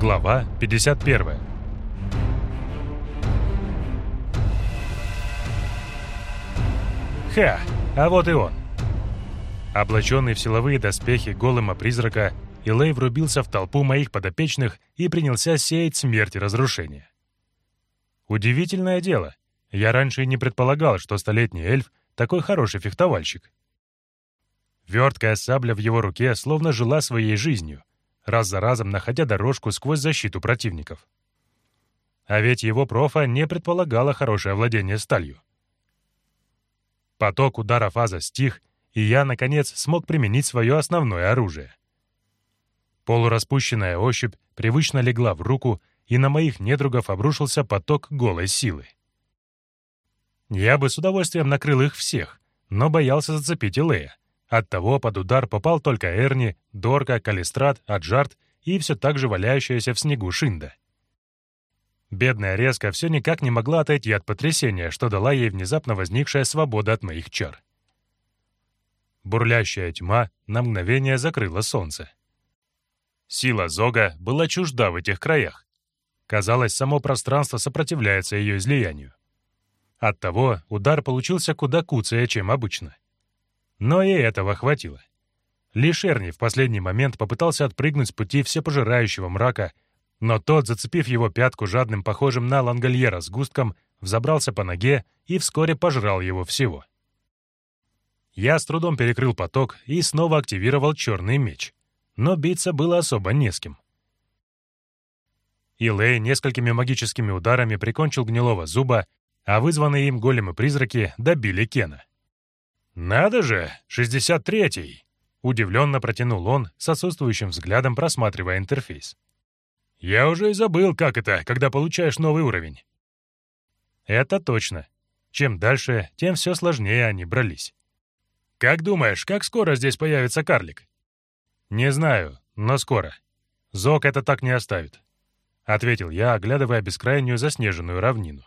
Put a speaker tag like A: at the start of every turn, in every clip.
A: Глава 51 Ха! А вот и он. Облаченный в силовые доспехи голыма призрака, Илей врубился в толпу моих подопечных и принялся сеять смерть и разрушение. Удивительное дело. Я раньше и не предполагал, что столетний эльф такой хороший фехтовальщик. Верткая сабля в его руке словно жила своей жизнью, раз за разом находя дорожку сквозь защиту противников. А ведь его профа не предполагало хорошее владение сталью. Поток ударов Аза стих, и я, наконец, смог применить свое основное оружие. Полураспущенная ощупь привычно легла в руку, и на моих недругов обрушился поток голой силы. Я бы с удовольствием накрыл их всех, но боялся зацепить Илея. Оттого под удар попал только Эрни, Дорка, Калистрат, Аджарт и все так же валяющаяся в снегу Шинда. Бедная резка все никак не могла отойти от потрясения, что дала ей внезапно возникшая свобода от моих чар. Бурлящая тьма на мгновение закрыла солнце. Сила Зога была чужда в этих краях. Казалось, само пространство сопротивляется ее излиянию. Оттого удар получился куда куцее, чем обычно. Но и этого хватило. Лишь Эрни в последний момент попытался отпрыгнуть с пути всепожирающего мрака — но тот, зацепив его пятку жадным, похожим на лангольера с густком, взобрался по ноге и вскоре пожрал его всего. Я с трудом перекрыл поток и снова активировал черный меч. Но биться было особо не с кем. Илэй несколькими магическими ударами прикончил гнилого зуба, а вызванные им големы-призраки добили Кена. «Надо же, 63-й!» — удивленно протянул он, с отсутствующим взглядом просматривая интерфейс. Я уже и забыл, как это, когда получаешь новый уровень. Это точно. Чем дальше, тем все сложнее они брались. Как думаешь, как скоро здесь появится карлик? Не знаю, но скоро. Зок это так не оставит. Ответил я, оглядывая бескрайнюю заснеженную равнину.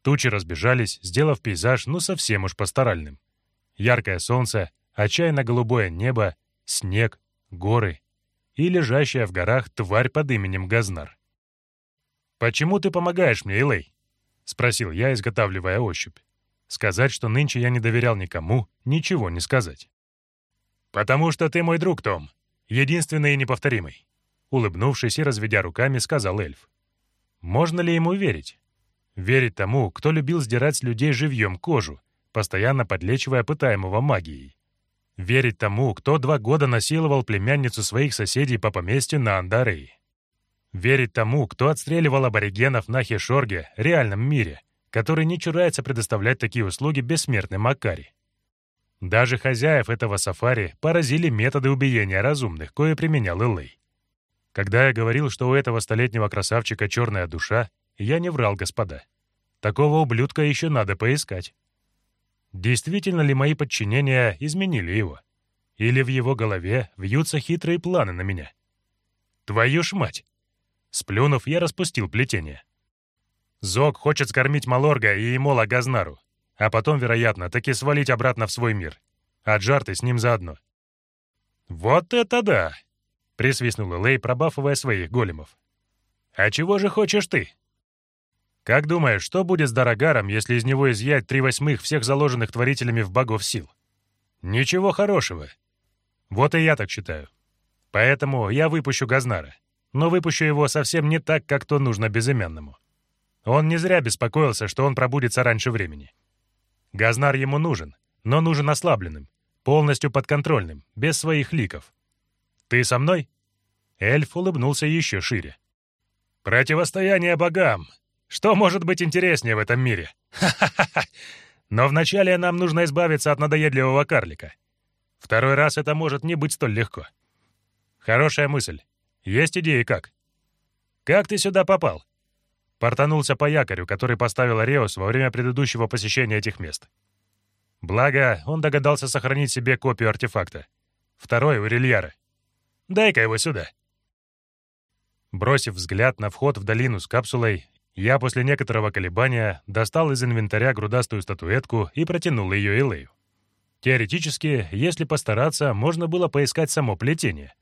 A: Тучи разбежались, сделав пейзаж ну совсем уж пасторальным. Яркое солнце, отчаянно голубое небо, снег, горы и лежащая в горах тварь под именем Газнар. «Почему ты помогаешь мне, Илэй?» — спросил я, изготавливая ощупь. Сказать, что нынче я не доверял никому, ничего не сказать. «Потому что ты мой друг, Том, единственный и неповторимый», — улыбнувшись и разведя руками, сказал эльф. «Можно ли ему верить? Верить тому, кто любил сдирать с людей живьем кожу, постоянно подлечивая пытаемого магией. Верить тому, кто два года насиловал племянницу своих соседей по поместью на Андарее. Верить тому, кто отстреливал аборигенов на Хешорге, реальном мире, который не чурается предоставлять такие услуги бессмертным Макари. Даже хозяев этого сафари поразили методы убиения разумных, кое применял Элэй. Когда я говорил, что у этого столетнего красавчика черная душа, я не врал, господа. Такого ублюдка еще надо поискать. Действительно ли мои подчинения изменили его? Или в его голове вьются хитрые планы на меня? Твою ж мать! Сплюнув, я распустил плетение. Зог хочет скормить Малорга и Эмола Газнару, а потом, вероятно, таки свалить обратно в свой мир. А Джарты с ним заодно. «Вот это да!» — присвистнул Лей, пробафывая своих големов. «А чего же хочешь ты?» Как думаешь, что будет с Дорогаром, если из него изъять три восьмых всех заложенных творителями в богов сил? Ничего хорошего. Вот и я так считаю. Поэтому я выпущу Газнара. Но выпущу его совсем не так, как то нужно безымянному. Он не зря беспокоился, что он пробудется раньше времени. Газнар ему нужен, но нужен ослабленным, полностью подконтрольным, без своих ликов. «Ты со мной?» Эльф улыбнулся еще шире. «Противостояние богам что может быть интереснее в этом мире? Но вначале нам нужно избавиться от надоедливого карлика. Второй раз это может не быть столь легко. Хорошая мысль. Есть идеи как? Как ты сюда попал? Портанулся по якорю, который поставил Ареус во время предыдущего посещения этих мест. Благо, он догадался сохранить себе копию артефакта. Второй у Рильяра. Дай-ка его сюда. Бросив взгляд на вход в долину с капсулой, я после некоторого колебания достал из инвентаря грудастую статуэтку и протянул ее Элею. Теоретически, если постараться, можно было поискать само плетение.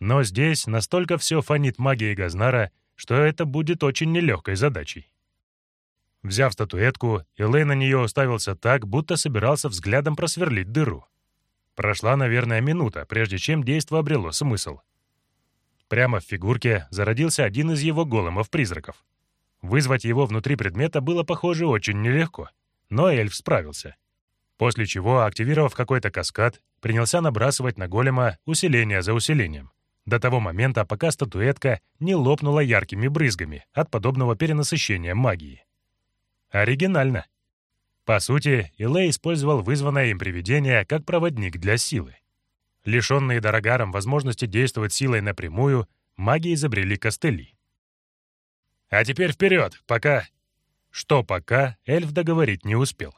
A: Но здесь настолько все фонит магией Газнара, что это будет очень нелегкой задачей. Взяв статуэтку, Элей на нее уставился так, будто собирался взглядом просверлить дыру. Прошла, наверное, минута, прежде чем действо обрело смысл. Прямо в фигурке зародился один из его големов-призраков. Вызвать его внутри предмета было, похоже, очень нелегко, но эльф справился. После чего, активировав какой-то каскад, принялся набрасывать на голема усиление за усилением, до того момента, пока статуэтка не лопнула яркими брызгами от подобного перенасыщения магии. Оригинально. По сути, Илэй использовал вызванное им привидение как проводник для силы. Лишенные Дорогаром возможности действовать силой напрямую, маги изобрели костыли. «А теперь вперед, пока...» Что пока, эльф договорить не успел.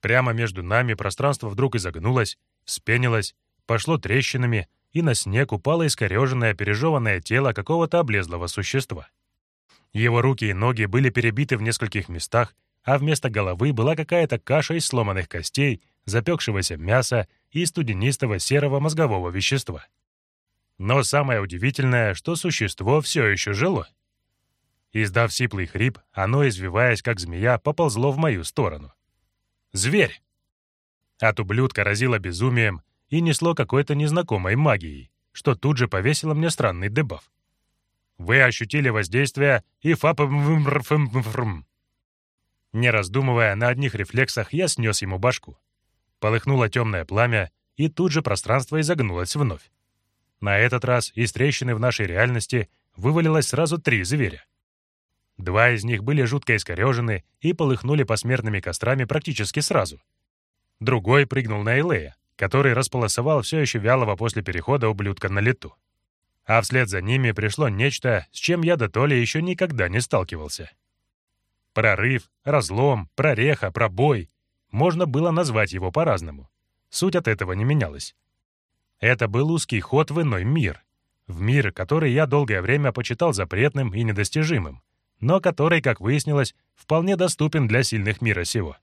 A: Прямо между нами пространство вдруг изогнулось, вспенилось, пошло трещинами, и на снег упало искореженное, пережеванное тело какого-то облезлого существа. Его руки и ноги были перебиты в нескольких местах, а вместо головы была какая-то каша из сломанных костей, запекшегося мяса и студенистого серого мозгового вещества. Но самое удивительное, что существо все еще жило. Издав сиплый хрип, оно, извиваясь как змея, поползло в мою сторону. «Зверь!» От ублюдка разило безумием и несло какой-то незнакомой магией, что тут же повесило мне странный дебаф. Вы ощутили воздействие и фапм Не раздумывая, на одних рефлексах я снес ему башку. Полыхнуло темное пламя, и тут же пространство изогнулось вновь. На этот раз из трещины в нашей реальности вывалилось сразу три зверя. Два из них были жутко искорежены и полыхнули посмертными кострами практически сразу. Другой прыгнул на Элея, который располосовал все еще вялого после перехода ублюдка на лету а вслед за ними пришло нечто, с чем я до толи еще никогда не сталкивался. Прорыв, разлом, прореха, пробой. Можно было назвать его по-разному. Суть от этого не менялась. Это был узкий ход в иной мир. В мир, который я долгое время почитал запретным и недостижимым, но который, как выяснилось, вполне доступен для сильных мира сего.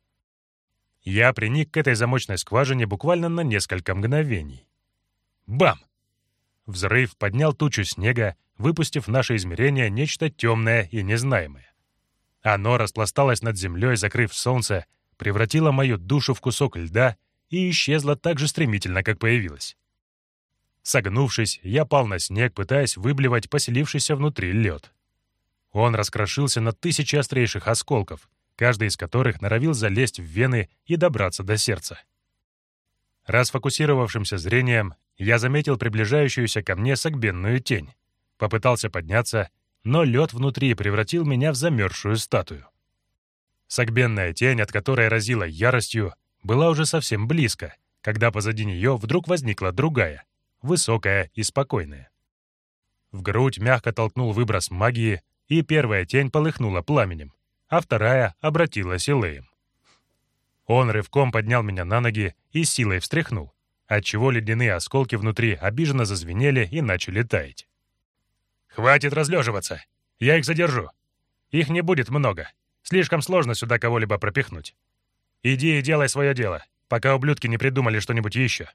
A: Я приник к этой замочной скважине буквально на несколько мгновений. Бам! Взрыв поднял тучу снега, выпустив в наше измерение нечто темное и незнаемое. Оно распласталось над землей, закрыв солнце, превратило мою душу в кусок льда и исчезло так же стремительно, как появилось. Согнувшись, я пал на снег, пытаясь выблевать поселившийся внутри лед. Он раскрошился на тысячи острейших осколков, каждый из которых норовил залезть в вены и добраться до сердца. Расфокусировавшимся зрением я заметил приближающуюся ко мне согбенную тень. Попытался подняться, но лед внутри превратил меня в замерзшую статую. Согбенная тень, от которой разила яростью, была уже совсем близко, когда позади нее вдруг возникла другая, высокая и спокойная. В грудь мягко толкнул выброс магии, и первая тень полыхнула пламенем, а вторая обратилась илеем. Он рывком поднял меня на ноги и силой встряхнул, отчего ледяные осколки внутри обиженно зазвенели и начали таять. «Хватит разлеживаться! Я их задержу! Их не будет много. Слишком сложно сюда кого-либо пропихнуть. Иди и делай свое дело, пока ублюдки не придумали что-нибудь еще».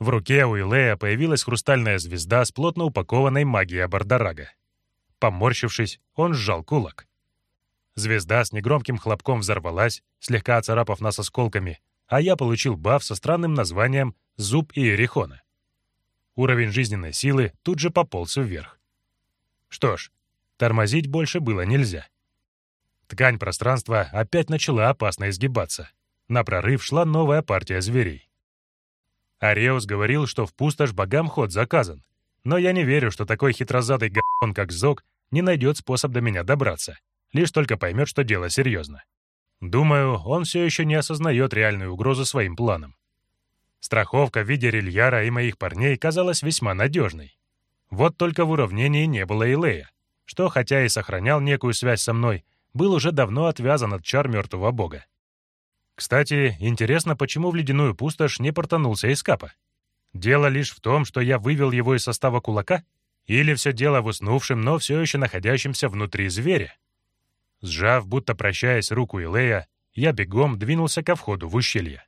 A: В руке у Илея появилась хрустальная звезда с плотно упакованной магией Абардарага. Поморщившись, он сжал кулак. Звезда с негромким хлопком взорвалась, слегка оцарапав нас осколками, а я получил баф со странным названием «Зуб Иерихона». Уровень жизненной силы тут же пополз вверх. Что ж, тормозить больше было нельзя. Ткань пространства опять начала опасно изгибаться. На прорыв шла новая партия зверей. Ареус говорил, что в пустошь богам ход заказан, но я не верю, что такой хитрозадый г***он, как Зог, не найдет способ до меня добраться, лишь только поймет, что дело серьезно. Думаю, он все еще не осознает реальную угрозу своим планам. Страховка в виде рельяра и моих парней казалась весьма надежной. Вот только в уравнении не было Илея, что, хотя и сохранял некую связь со мной, был уже давно отвязан от чар мертвого бога. Кстати, интересно, почему в ледяную пустошь не портанулся Искапа? Дело лишь в том, что я вывел его из состава кулака? Или все дело в уснувшем, но все еще находящемся внутри зверя. Сжав, будто прощаясь руку Илея, я бегом двинулся ко входу в ущелье.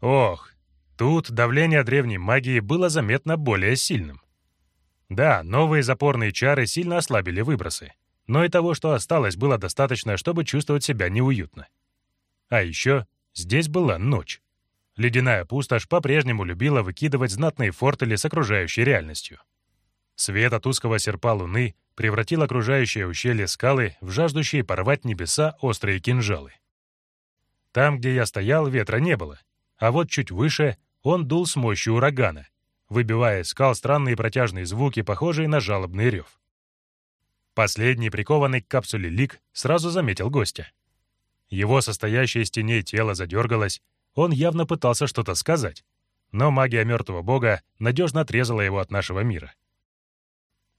A: Ох, тут давление древней магии было заметно более сильным. Да, новые запорные чары сильно ослабили выбросы но и того, что осталось, было достаточно, чтобы чувствовать себя неуютно. А еще здесь была ночь. Ледяная пустошь по-прежнему любила выкидывать знатные фортели с окружающей реальностью. Свет от узкого серпа луны превратил окружающее ущелье скалы в жаждущие порвать небеса острые кинжалы. Там, где я стоял, ветра не было, а вот чуть выше он дул с мощью урагана, выбивая из скал странные протяжные звуки, похожие на жалобный рев. Последний, прикованный к капсуле лик, сразу заметил гостя. Его состоящее из теней тело задергалось, он явно пытался что-то сказать, но магия мертвого бога надежно отрезала его от нашего мира.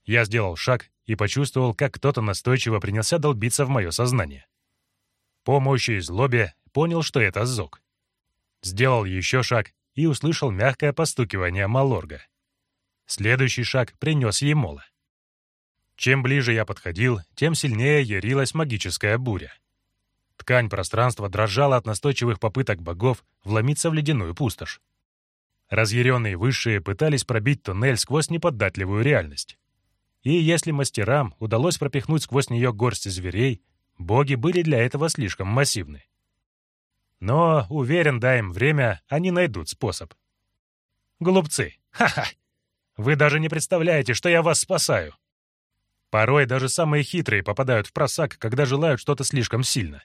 A: Я сделал шаг и почувствовал, как кто-то настойчиво принялся долбиться в мое сознание. По мощи и злобе понял, что это Зок. Сделал еще шаг и услышал мягкое постукивание Малорга. Следующий шаг принес ей мола. Чем ближе я подходил, тем сильнее ярилась магическая буря. Ткань пространства дрожала от настойчивых попыток богов вломиться в ледяную пустошь. Разъяренные высшие пытались пробить туннель сквозь неподатливую реальность. И если мастерам удалось пропихнуть сквозь нее горсть зверей, боги были для этого слишком массивны. Но, уверен, дай им время, они найдут способ. Глупцы! Ха-ха! Вы даже не представляете, что я вас спасаю! Порой даже самые хитрые попадают в просак, когда желают что-то слишком сильно.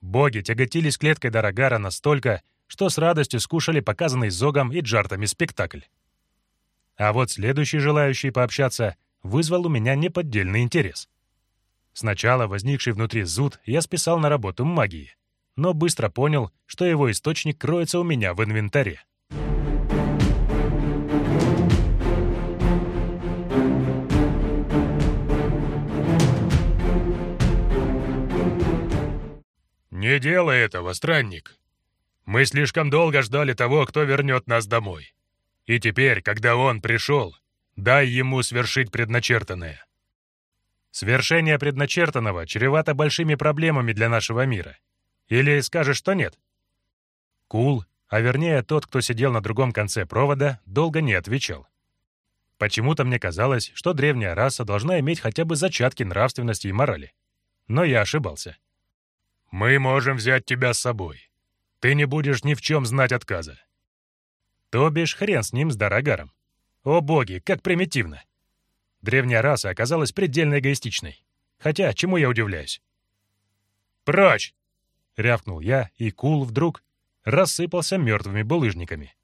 A: Боги тяготились клеткой Дорогара настолько, что с радостью скушали показанный Зогом и Джартами спектакль. А вот следующий желающий пообщаться вызвал у меня неподдельный интерес. Сначала возникший внутри зуд я списал на работу магии, но быстро понял, что его источник кроется у меня в инвентаре.
B: «Не делай этого, странник. Мы слишком долго ждали того, кто вернет нас домой. И теперь, когда он пришел, дай ему свершить предначертанное».
A: Свершение предначертанного чревато большими проблемами для нашего мира. Или скажешь, что нет? Кул, а вернее тот, кто сидел на другом конце провода, долго не отвечал. Почему-то мне казалось, что древняя раса должна иметь хотя бы зачатки нравственности и морали. Но я ошибался.
B: Мы можем взять тебя с собой. Ты не будешь ни в чем знать отказа.
A: То бишь хрен с ним, с Дорогаром. О боги, как примитивно. Древняя раса оказалась предельно эгоистичной. Хотя, чему я удивляюсь? «Прочь!» — рявкнул я, и Кул вдруг рассыпался мертвыми булыжниками.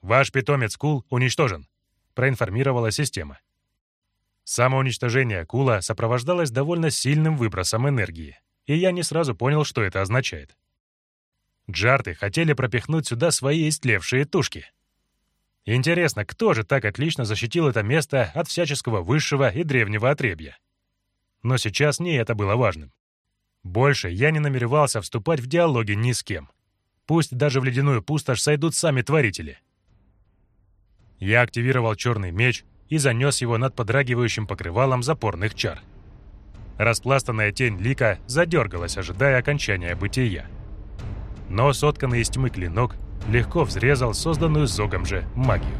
A: «Ваш питомец Кул уничтожен», — проинформировала система. Самоуничтожение Кула сопровождалось довольно сильным выбросом энергии и я не сразу понял, что это означает. Джарты хотели пропихнуть сюда свои истлевшие тушки. Интересно, кто же так отлично защитил это место от всяческого высшего и древнего отребья? Но сейчас не это было важным. Больше я не намеревался вступать в диалоги ни с кем. Пусть даже в ледяную пустошь сойдут сами творители. Я активировал черный меч и занес его над подрагивающим покрывалом запорных чар. Распластанная тень лика задергалась, ожидая окончания бытия. Но сотканный из тьмы клинок легко взрезал созданную Зогом же магию.